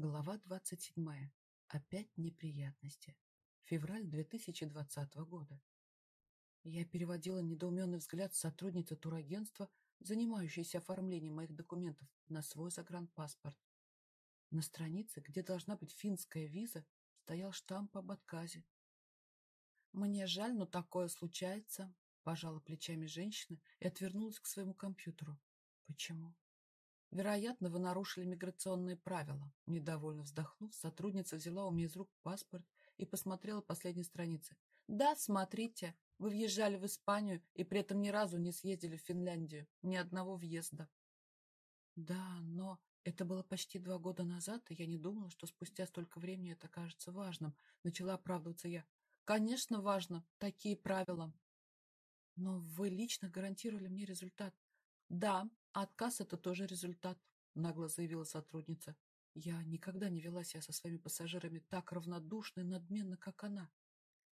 Глава 27. Опять неприятности. Февраль 2020 года. Я переводила недоуменный взгляд сотрудницы турагентства, занимающейся оформлением моих документов, на свой загранпаспорт. На странице, где должна быть финская виза, стоял штамп об отказе. «Мне жаль, но такое случается», – пожала плечами женщина и отвернулась к своему компьютеру. «Почему?» «Вероятно, вы нарушили миграционные правила». Недовольно вздохнув, сотрудница взяла у меня из рук паспорт и посмотрела последние страницы. «Да, смотрите, вы въезжали в Испанию и при этом ни разу не съездили в Финляндию. Ни одного въезда». «Да, но это было почти два года назад, и я не думала, что спустя столько времени это кажется важным». Начала оправдываться я. «Конечно, важно. Такие правила». «Но вы лично гарантировали мне результат». «Да, отказ — это тоже результат», — нагло заявила сотрудница. Я никогда не вела себя со своими пассажирами так равнодушно и надменно, как она.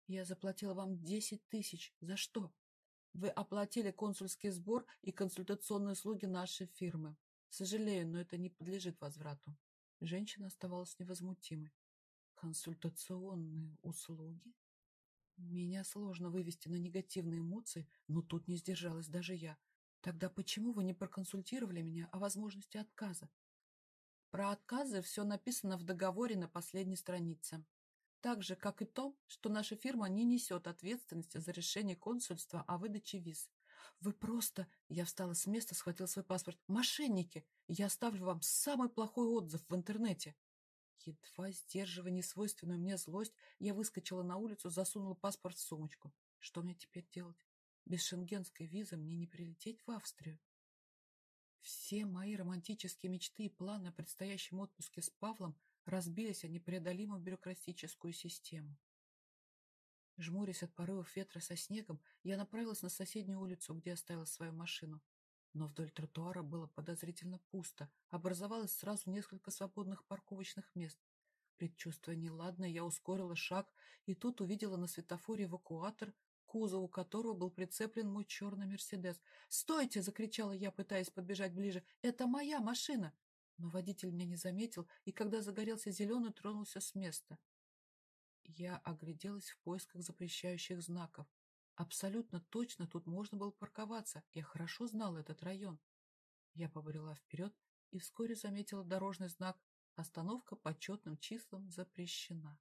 Я заплатила вам десять тысяч. За что? Вы оплатили консульский сбор и консультационные услуги нашей фирмы. Сожалею, но это не подлежит возврату. Женщина оставалась невозмутимой. Консультационные услуги? Меня сложно вывести на негативные эмоции, но тут не сдержалась даже я. Тогда почему вы не проконсультировали меня о возможности отказа? Про отказы все написано в договоре на последней странице. Так же, как и то, что наша фирма не несет ответственности за решение консульства о выдаче виз. Вы просто... Я встала с места, схватил свой паспорт. Мошенники! Я оставлю вам самый плохой отзыв в интернете. Едва сдерживая несвойственную мне злость, я выскочила на улицу, засунула паспорт в сумочку. Что мне теперь делать? Без шенгенской визы мне не прилететь в Австрию. Все мои романтические мечты и планы о предстоящем отпуске с Павлом разбились о непреодолимую бюрократическую систему. Жмурясь от порывов ветра со снегом, я направилась на соседнюю улицу, где оставила свою машину. Но вдоль тротуара было подозрительно пусто, образовалось сразу несколько свободных парковочных мест. Предчувствуя неладное, я ускорила шаг и тут увидела на светофоре эвакуатор, кузову которого был прицеплен мой черный «Мерседес». «Стойте!» — закричала я, пытаясь подбежать ближе. «Это моя машина!» Но водитель меня не заметил, и когда загорелся зеленый, тронулся с места. Я огляделась в поисках запрещающих знаков. Абсолютно точно тут можно было парковаться. Я хорошо знала этот район. Я побрела вперед и вскоре заметила дорожный знак «Остановка по четным числам запрещена».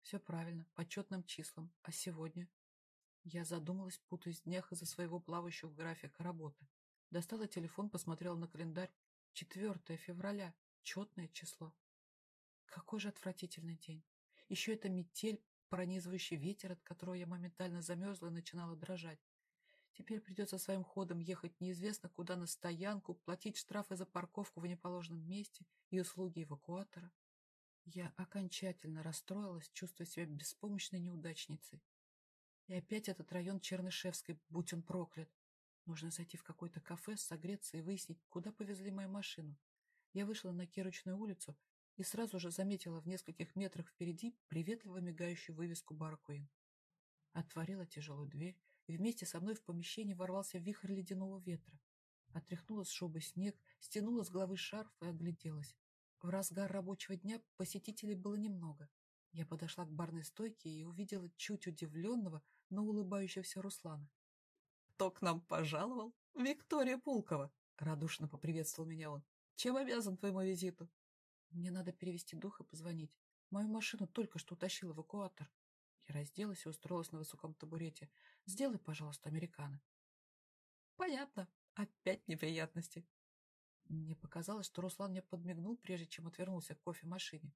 Все правильно, по четным числам. А сегодня? Я задумалась, путаясь в днях из-за своего плавающего графика работы. Достала телефон, посмотрела на календарь. 4 февраля. Четное число. Какой же отвратительный день. Еще это метель, пронизывающий ветер, от которого я моментально замерзла и начинала дрожать. Теперь придется своим ходом ехать неизвестно куда на стоянку, платить штрафы за парковку в неположенном месте и услуги эвакуатора. Я окончательно расстроилась, чувствуя себя беспомощной неудачницей. И опять этот район Чернышевской, будь он проклят. Нужно зайти в какое-то кафе, согреться и выяснить, куда повезли мою машину. Я вышла на Кирочную улицу и сразу же заметила в нескольких метрах впереди приветливо мигающую вывеску «Бар Куин». Отворила тяжелую дверь, и вместе со мной в помещение ворвался вихрь ледяного ветра. Отряхнула с шубы снег, стянула с головы шарф и огляделась. В разгар рабочего дня посетителей было немного. Я подошла к барной стойке и увидела чуть удивленного, но улыбающегося Руслана. «Кто к нам пожаловал? Виктория Пулкова!» — радушно поприветствовал меня он. «Чем обязан твоему визиту?» «Мне надо перевести дух и позвонить. Мою машину только что утащил эвакуатор». Я разделась и устроилась на высоком табурете. «Сделай, пожалуйста, американо». «Понятно. Опять неприятности». Мне показалось, что Руслан мне подмигнул, прежде чем отвернулся к кофемашине.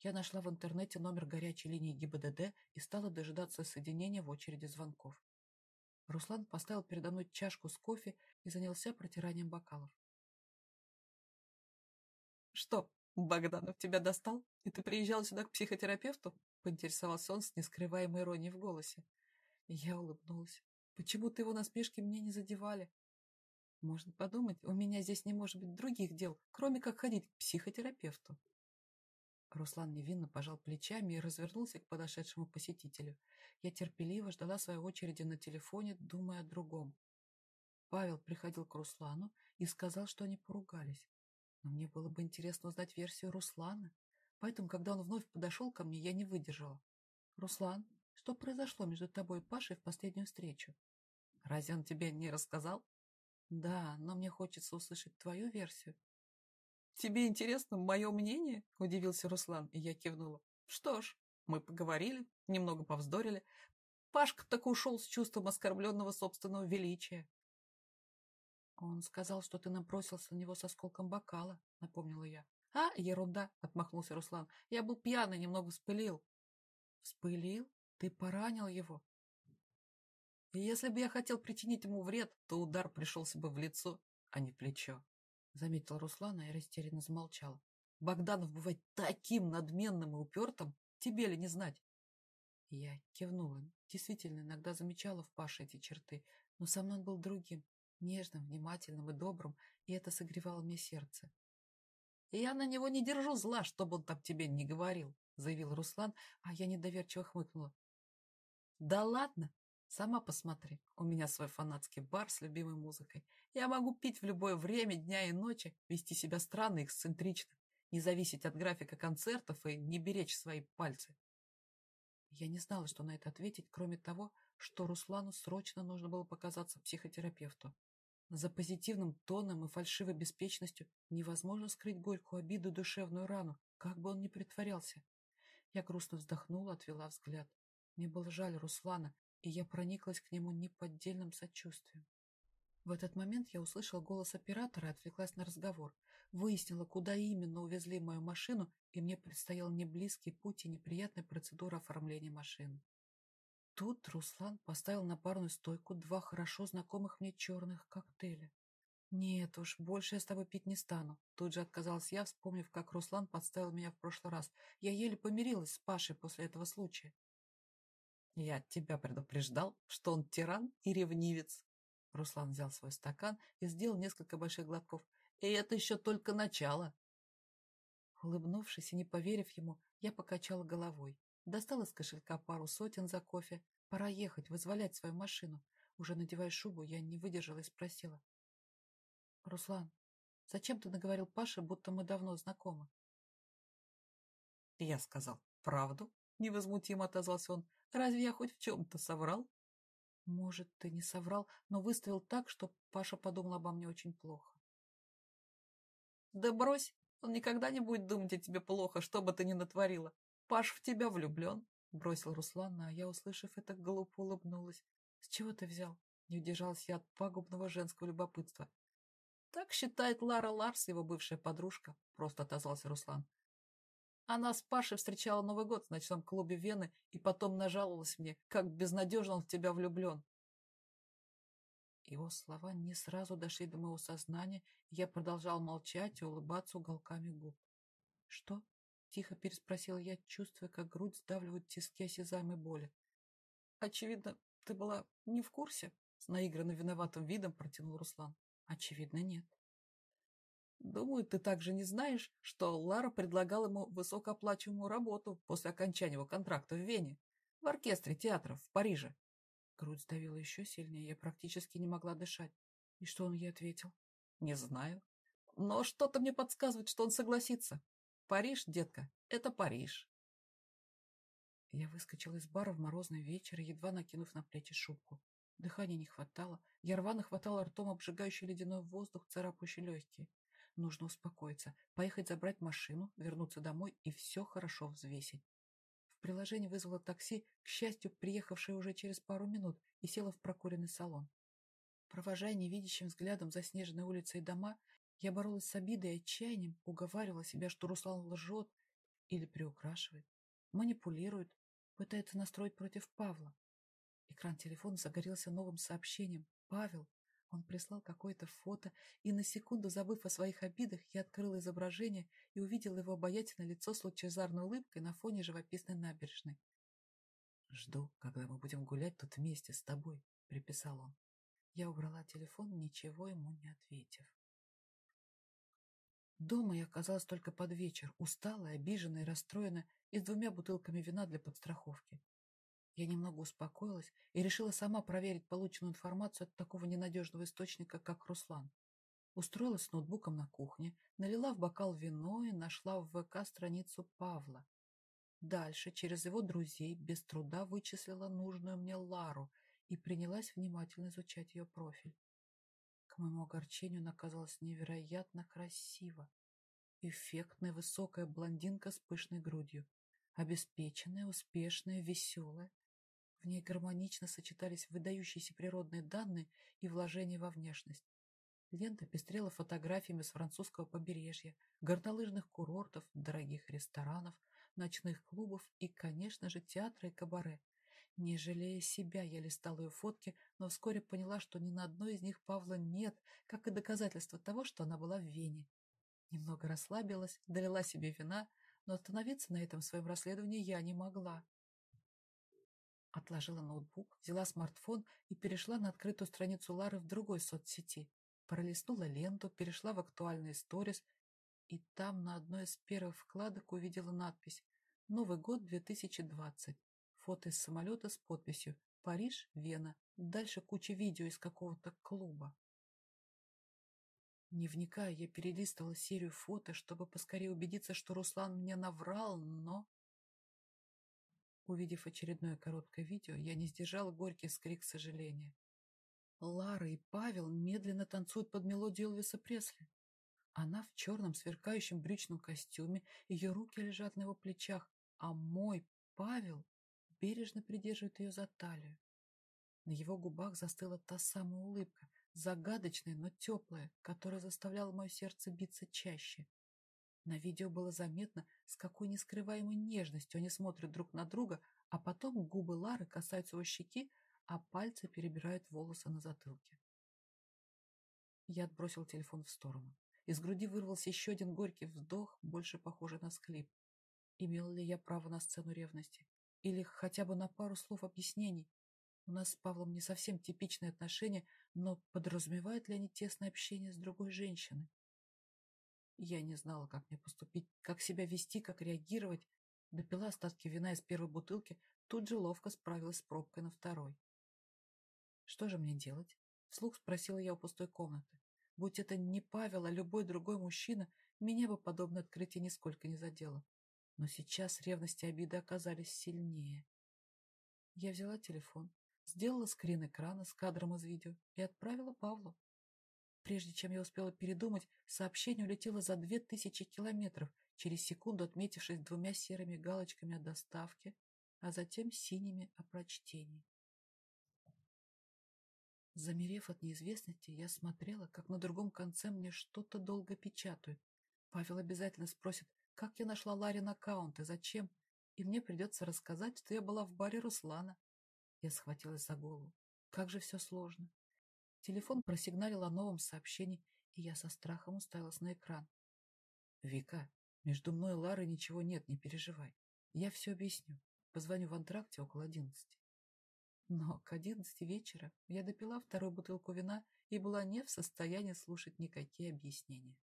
Я нашла в интернете номер горячей линии ГИБДД и стала дожидаться соединения в очереди звонков. Руслан поставил передо мной чашку с кофе и занялся протиранием бокалов. «Что, Богданов тебя достал? И ты приезжал сюда к психотерапевту?» — поинтересовался он с нескрываемой иронией в голосе. Я улыбнулась. «Почему-то его насмешки мне не задевали. Можно подумать, у меня здесь не может быть других дел, кроме как ходить к психотерапевту». Руслан невинно пожал плечами и развернулся к подошедшему посетителю. Я терпеливо ждала своей очереди на телефоне, думая о другом. Павел приходил к Руслану и сказал, что они поругались. Но мне было бы интересно узнать версию Руслана. Поэтому, когда он вновь подошел ко мне, я не выдержала. «Руслан, что произошло между тобой и Пашей в последнюю встречу?» «Разве он тебе не рассказал?» «Да, но мне хочется услышать твою версию». «Тебе интересно мое мнение?» – удивился Руслан, и я кивнула. «Что ж, мы поговорили, немного повздорили. Пашка так ушел с чувством оскорбленного собственного величия. «Он сказал, что ты набросился на него с осколком бокала», — напомнила я. «А, ерунда!» — отмахнулся Руслан. «Я был пьяный, немного вспылил». «Вспылил? Ты поранил его?» «Если бы я хотел причинить ему вред, то удар пришелся бы в лицо, а не в плечо», — заметил Руслан и растерянно замолчал. «Богданов бывает таким надменным и упертым, тебе ли не знать?» Я кивнула. Действительно, иногда замечала в Паше эти черты, но со мной он был другим, нежным, внимательным и добрым, и это согревало мне сердце. «Я на него не держу зла, чтобы он так тебе не говорил», заявил Руслан, а я недоверчиво хмыкнула. «Да ладно, сама посмотри, у меня свой фанатский бар с любимой музыкой. Я могу пить в любое время, дня и ночи, вести себя странно и эксцентрично, не зависеть от графика концертов и не беречь свои пальцы. Я не знала, что на это ответить, кроме того, что Руслану срочно нужно было показаться психотерапевту. За позитивным тоном и фальшивой беспечностью невозможно скрыть горькую обиду душевную рану, как бы он ни притворялся. Я грустно вздохнула, отвела взгляд. Мне было жаль Руслана, и я прониклась к нему неподдельным сочувствием. В этот момент я услышала голос оператора и отвлеклась на разговор. Выяснила, куда именно увезли мою машину, и мне предстоял неблизкий путь и неприятная процедура оформления машины. Тут Руслан поставил на парную стойку два хорошо знакомых мне черных коктейля. «Нет уж, больше я с тобой пить не стану», — тут же отказалась я, вспомнив, как Руслан подставил меня в прошлый раз. Я еле помирилась с Пашей после этого случая. «Я тебя предупреждал, что он тиран и ревнивец». Руслан взял свой стакан и сделал несколько больших глотков. «И это еще только начало». Улыбнувшись и не поверив ему, я покачала головой. Достал из кошелька пару сотен за кофе. Пора ехать, вызволять свою машину. Уже надевая шубу, я не выдержала и спросила. «Руслан, зачем ты наговорил Паше, будто мы давно знакомы?» Я сказал, «Правду?» — невозмутимо отозвался он. «Разве я хоть в чем-то соврал?» «Может, ты не соврал, но выставил так, что Паша подумал обо мне очень плохо». «Да брось! Он никогда не будет думать о тебе плохо, что бы ты ни натворила. Паш в тебя влюблен, — бросил Руслан, а я, услышав это, глупо улыбнулась. — С чего ты взял? Не удержалась я от пагубного женского любопытства. — Так считает Лара Ларс, его бывшая подружка, — просто отозвался Руслан. Она с Пашей встречала Новый год в ночном клубе Вены и потом нажаловалась мне, как безнадежно он в тебя влюблен. Его слова не сразу дошли до моего сознания, и я продолжал молчать и улыбаться уголками губ. — Что? Тихо переспросила я, чувствуя, как грудь сдавливают тиски осязаемой боли. «Очевидно, ты была не в курсе?» С наигранно виноватым видом протянул Руслан. «Очевидно, нет». «Думаю, ты также не знаешь, что Лара предлагала ему высокооплачиваемую работу после окончания его контракта в Вене, в оркестре театров в Париже». Грудь сдавила еще сильнее, я практически не могла дышать. И что он ей ответил? «Не знаю. Но что-то мне подсказывает, что он согласится. Париж, детка, это Париж. Я выскочила из бара в морозный вечер, едва накинув на плечи шубку. Дыхания не хватало. Я рвано хватала ртом обжигающий ледяной воздух, царапающий легкие. Нужно успокоиться, поехать забрать машину, вернуться домой и все хорошо взвесить. В приложении вызвала такси, к счастью, приехавшее уже через пару минут, и села в прокуренный салон. Провожая невидящим взглядом заснеженные улицы и дома, я боролась с обидой и отчаянием, уговаривала себя, что Руслан лжет или приукрашивает, манипулирует, пытается настроить против Павла. Экран телефона загорелся новым сообщением. «Павел!» Он прислал какое-то фото, и на секунду, забыв о своих обидах, я открыла изображение и увидела его обаятельное лицо с лучезарной улыбкой на фоне живописной набережной. «Жду, когда мы будем гулять тут вместе с тобой», — приписал он. Я убрала телефон, ничего ему не ответив. Дома я оказалась только под вечер, усталая, обиженная и расстроенная, и с двумя бутылками вина для подстраховки. Я немного успокоилась и решила сама проверить полученную информацию от такого ненадежного источника, как Руслан. Устроилась с ноутбуком на кухне, налила в бокал вино и нашла в ВК страницу Павла. Дальше, через его друзей, без труда вычислила нужную мне Лару и принялась внимательно изучать ее профиль. К моему огорчению она оказалась невероятно красива. Эффектная высокая блондинка с пышной грудью. Обеспеченная, успешная, веселая. В ней гармонично сочетались выдающиеся природные данные и вложения во внешность. Лента пестрела фотографиями с французского побережья, горнолыжных курортов, дорогих ресторанов, ночных клубов и, конечно же, театра и кабаре. Не жалея себя, я листала ее фотки, но вскоре поняла, что ни на одной из них Павла нет, как и доказательство того, что она была в Вене. Немного расслабилась, долила себе вина, но остановиться на этом своем расследовании я не могла. Отложила ноутбук, взяла смартфон и перешла на открытую страницу Лары в другой соцсети. Пролистнула ленту, перешла в актуальные сторис, и там на одной из первых вкладок увидела надпись «Новый год 2020». Фото из самолета с подписью «Париж, Вена». Дальше куча видео из какого-то клуба. Не вникая, я перелистывала серию фото, чтобы поскорее убедиться, что Руслан мне наврал, но... Увидев очередное короткое видео, я не сдержала горький скрик сожаления. Лара и Павел медленно танцуют под мелодию Элвиса Пресли. Она в черном сверкающем брючном костюме, ее руки лежат на его плечах, а мой Павел бережно придерживает ее за талию. На его губах застыла та самая улыбка, загадочная, но теплая, которая заставляла мое сердце биться чаще. На видео было заметно, с какой нескрываемой нежностью они смотрят друг на друга, а потом губы Лары касаются его щеки, а пальцы перебирают волосы на затылке. Я отбросил телефон в сторону. Из груди вырвался еще один горький вздох, больше похожий на склип. Имел ли я право на сцену ревности? Или хотя бы на пару слов объяснений? У нас с Павлом не совсем типичные отношения, но подразумевают ли они тесное общение с другой женщиной? Я не знала, как мне поступить, как себя вести, как реагировать. Допила остатки вина из первой бутылки, тут же ловко справилась с пробкой на второй. Что же мне делать? Вслух спросила я у пустой комнаты. Будь это не Павел, а любой другой мужчина, меня бы подобное открытие нисколько не задело. Но сейчас ревность и обиды оказались сильнее. Я взяла телефон, сделала скрин экрана с кадром из видео и отправила Павлу. Прежде чем я успела передумать, сообщение улетело за две тысячи километров, через секунду отметившись двумя серыми галочками о доставке, а затем синими о прочтении. Замерев от неизвестности, я смотрела, как на другом конце мне что-то долго печатают. Павел обязательно спросит, как я нашла Ларин аккаунт и зачем, и мне придется рассказать, что я была в баре Руслана. Я схватилась за голову. Как же все сложно. Телефон просигналил о новом сообщении, и я со страхом уставилась на экран. «Вика, между мной и Ларой ничего нет, не переживай. Я все объясню. Позвоню в антракте около одиннадцати». Но к одиннадцати вечера я допила вторую бутылку вина и была не в состоянии слушать никакие объяснения.